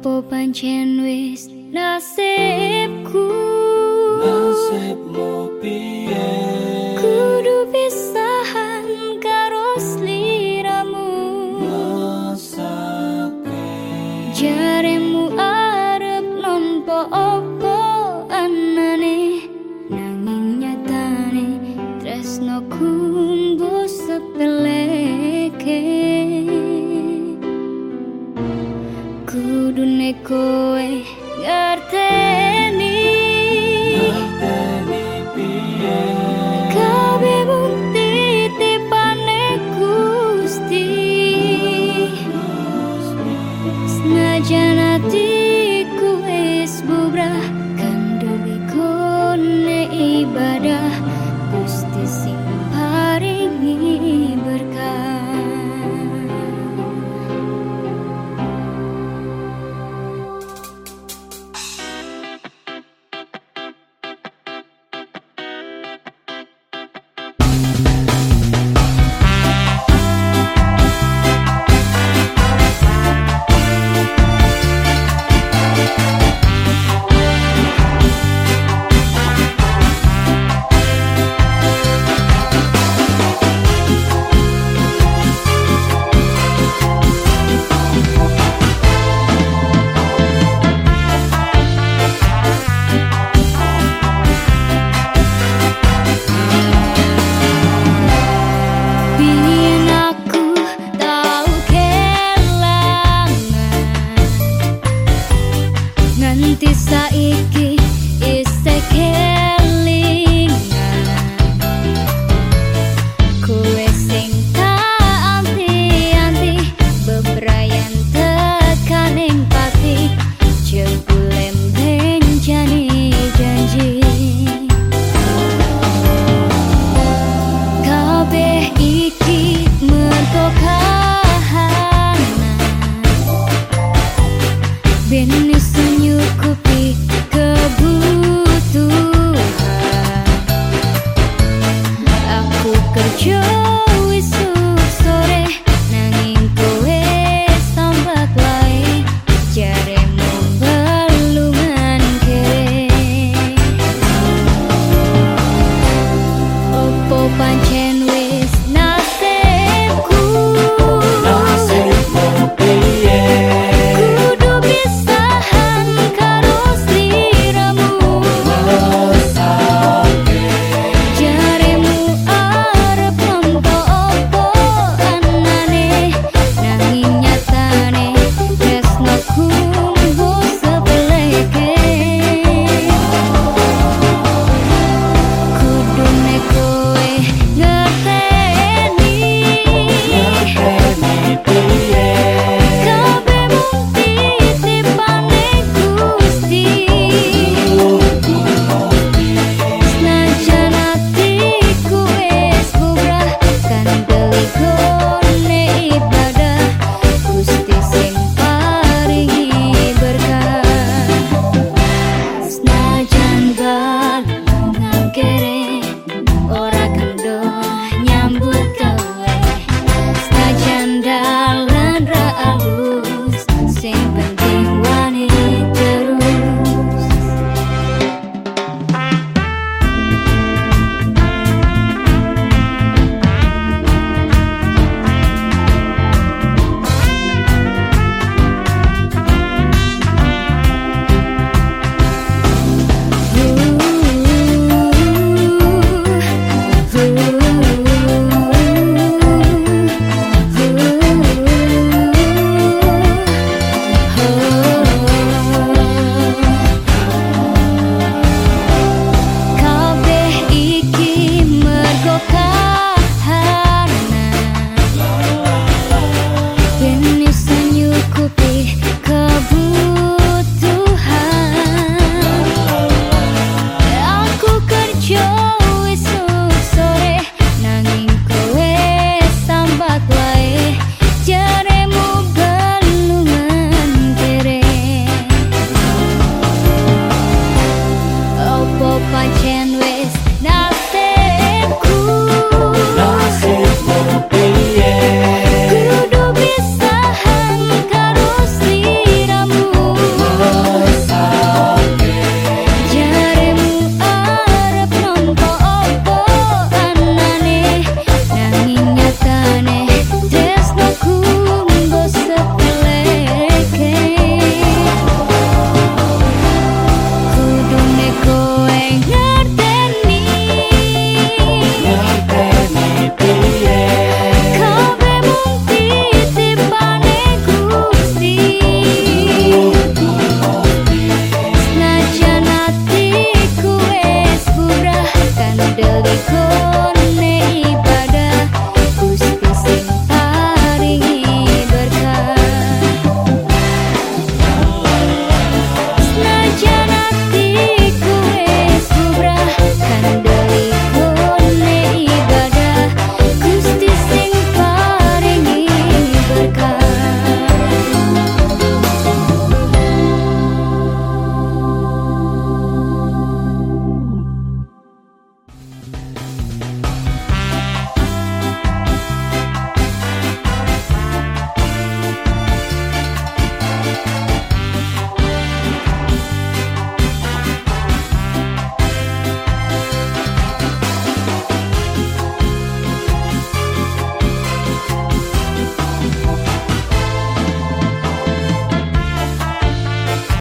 Opo pancen wis nasibku? Nasibmu piye? Kudu pisahan karo sliramu. Masake Jaremu arep nompo kudune koe ngerteni